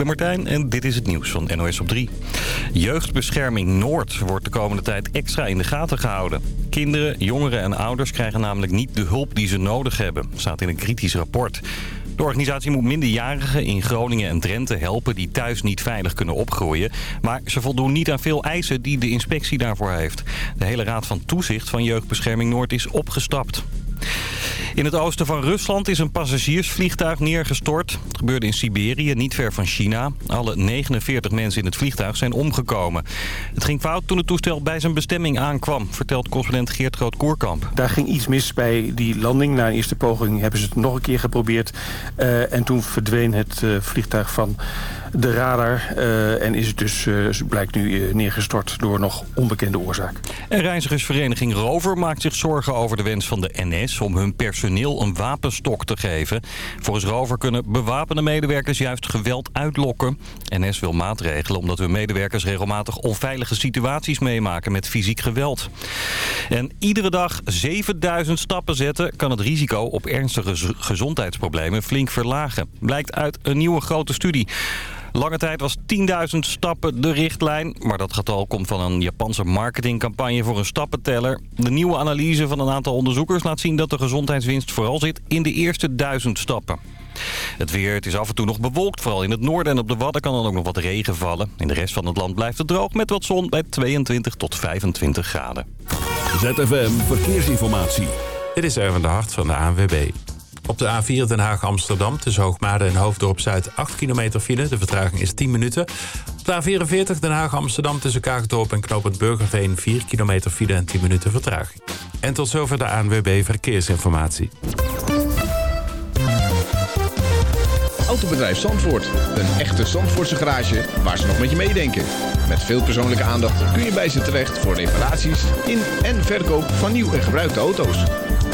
ben Martijn en dit is het nieuws van NOS op 3. Jeugdbescherming Noord wordt de komende tijd extra in de gaten gehouden. Kinderen, jongeren en ouders krijgen namelijk niet de hulp die ze nodig hebben. staat in een kritisch rapport. De organisatie moet minderjarigen in Groningen en Drenthe helpen die thuis niet veilig kunnen opgroeien. Maar ze voldoen niet aan veel eisen die de inspectie daarvoor heeft. De hele raad van toezicht van Jeugdbescherming Noord is opgestapt. In het oosten van Rusland is een passagiersvliegtuig neergestort. Het gebeurde in Siberië, niet ver van China. Alle 49 mensen in het vliegtuig zijn omgekomen. Het ging fout toen het toestel bij zijn bestemming aankwam, vertelt correspondent Geert Groot-Koerkamp. Daar ging iets mis bij die landing. Na een eerste poging hebben ze het nog een keer geprobeerd. Uh, en toen verdween het uh, vliegtuig van de radar. Uh, en is het dus, blijkt nu, neergestort door nog onbekende oorzaak. En reizigersvereniging Rover maakt zich zorgen over de wens van de NS... om hun personeel een wapenstok te geven. Volgens Rover kunnen bewapende medewerkers juist geweld uitlokken. NS wil maatregelen omdat hun medewerkers regelmatig onveilige situaties meemaken met fysiek geweld. En iedere dag 7000 stappen zetten kan het risico op ernstige gezondheidsproblemen flink verlagen. Blijkt uit een nieuwe grote studie. Lange tijd was 10.000 stappen de richtlijn. Maar dat getal komt van een Japanse marketingcampagne voor een stappenteller. De nieuwe analyse van een aantal onderzoekers laat zien dat de gezondheidswinst vooral zit in de eerste 1000 stappen. Het weer, het is af en toe nog bewolkt. Vooral in het noorden en op de Wadden kan dan ook nog wat regen vallen. In de rest van het land blijft het droog met wat zon bij 22 tot 25 graden. ZFM Verkeersinformatie. Dit is even de hart van de ANWB. Op de A4 Den Haag-Amsterdam tussen Hoogmade en Hoofddorp-Zuid 8 kilometer file. De vertraging is 10 minuten. Op de A44 Den Haag-Amsterdam tussen Kaagdorp en Knopend Burgerveen 4 kilometer file en 10 minuten vertraging. En tot zover de ANWB Verkeersinformatie. Autobedrijf Zandvoort. Een echte Zandvoortse garage waar ze nog met je meedenken. Met veel persoonlijke aandacht kun je bij ze terecht voor reparaties in en verkoop van nieuw en gebruikte auto's.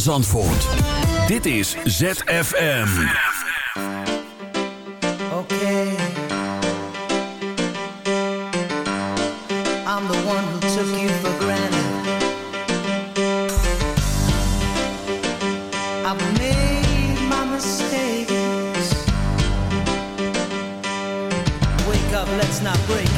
Van Zandvoort. Dit is ZFM. Okay. I'm the one who took you for granted. I've made my mistakes. Wake up, let's not break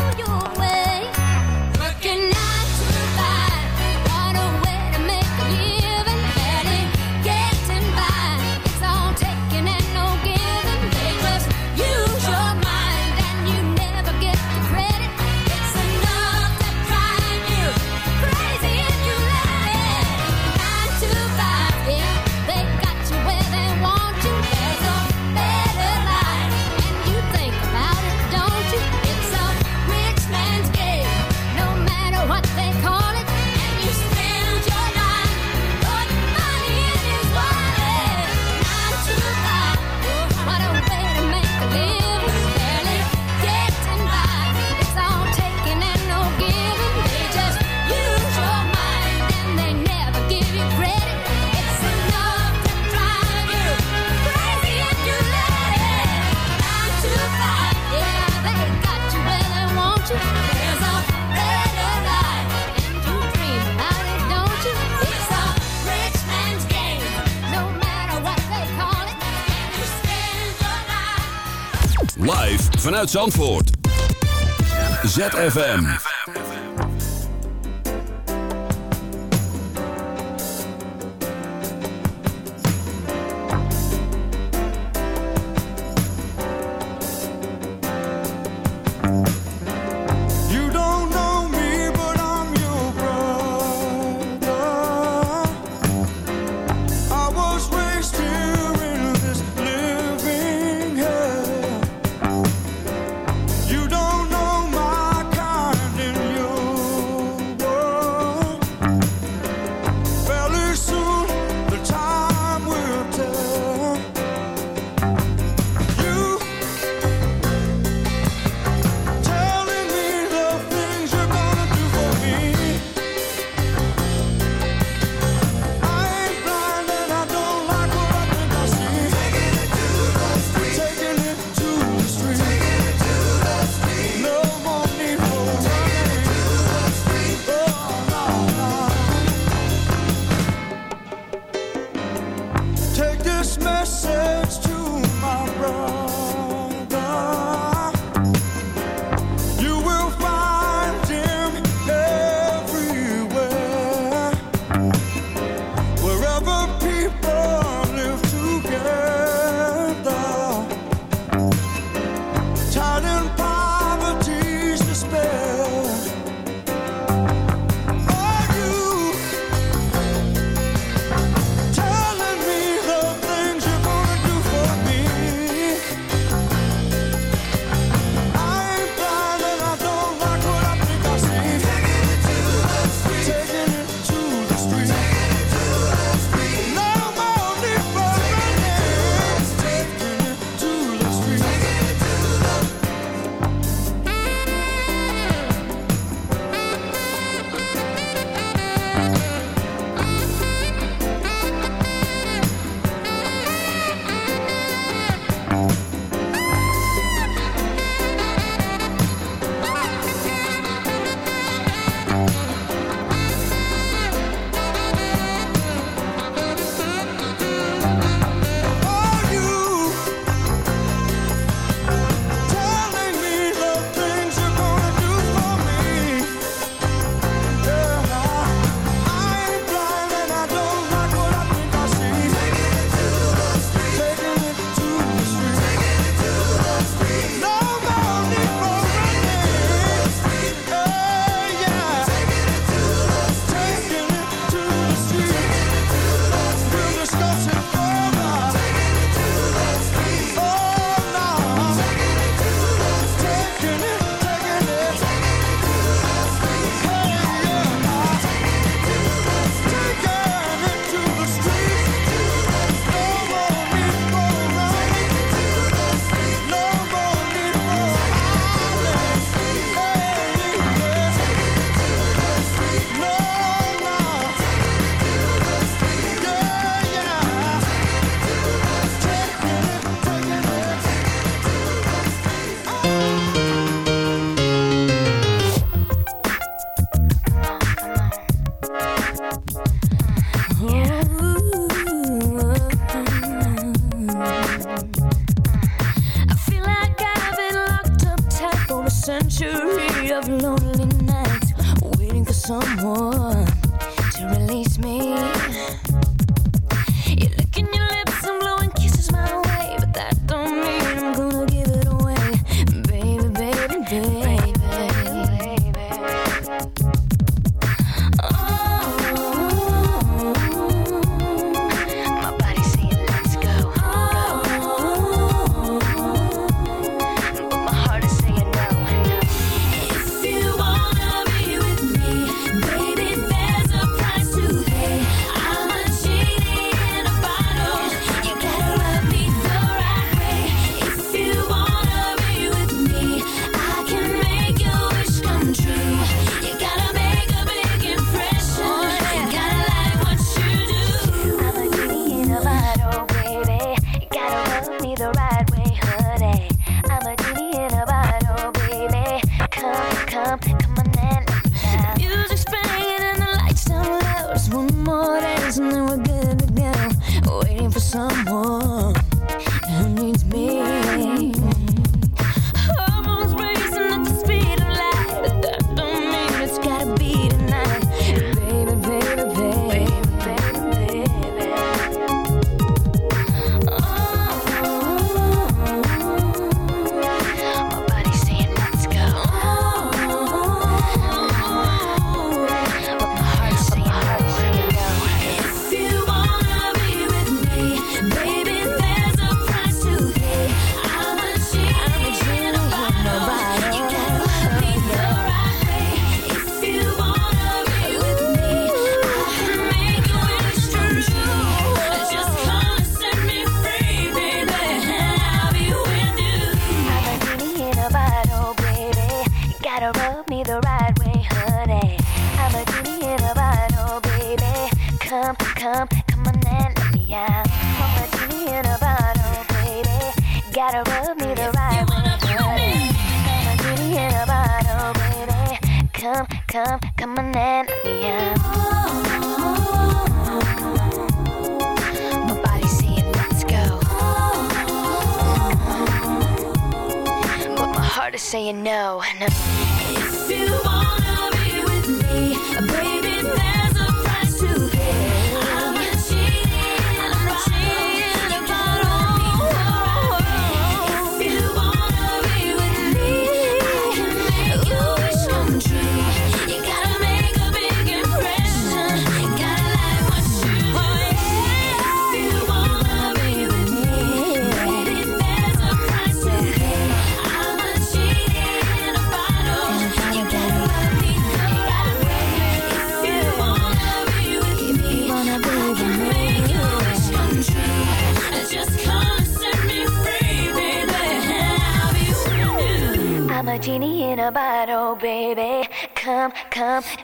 Zandvoort. ZFM.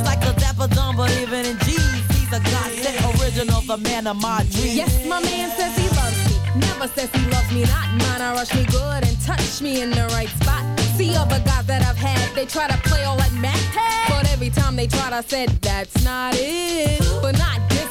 He like a dapper dumb, even in jeans, he's a godsend original, the man of my dreams. Yes, my man says he loves me. Never says he loves me not. Mine, I rush me good and touch me in the right spot. See other guys that I've had, they try to play all like Mac. But every time they tried, I said, that's not it. But not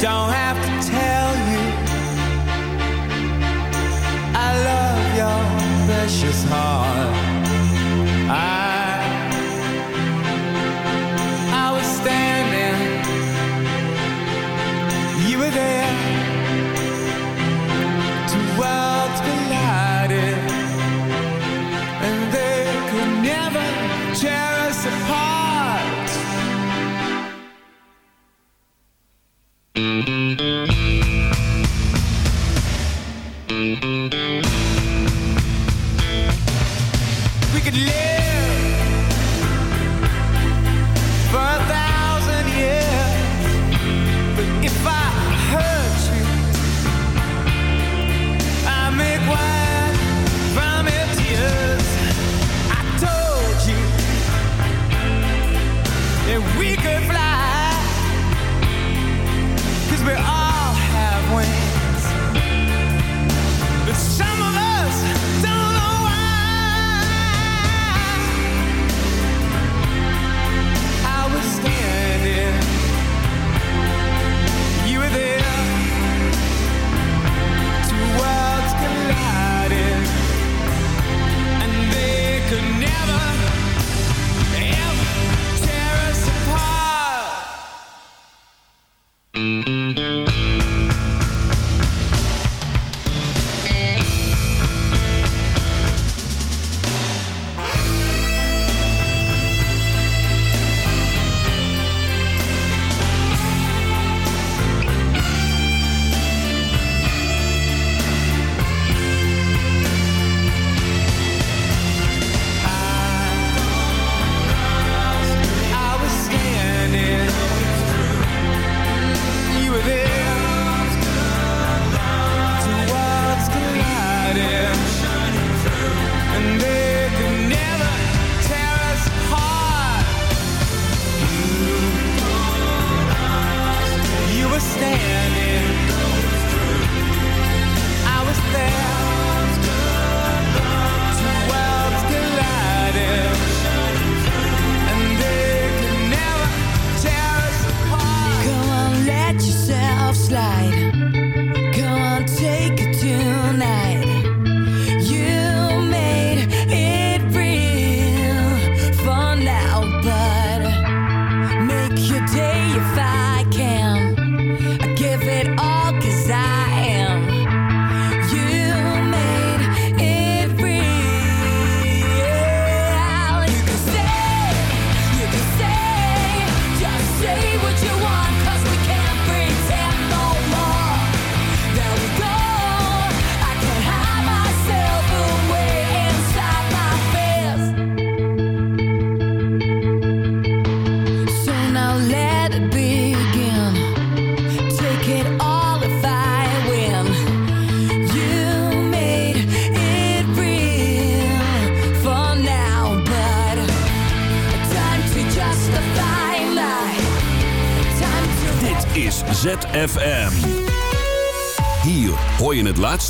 don't have to tell you. I love your precious heart.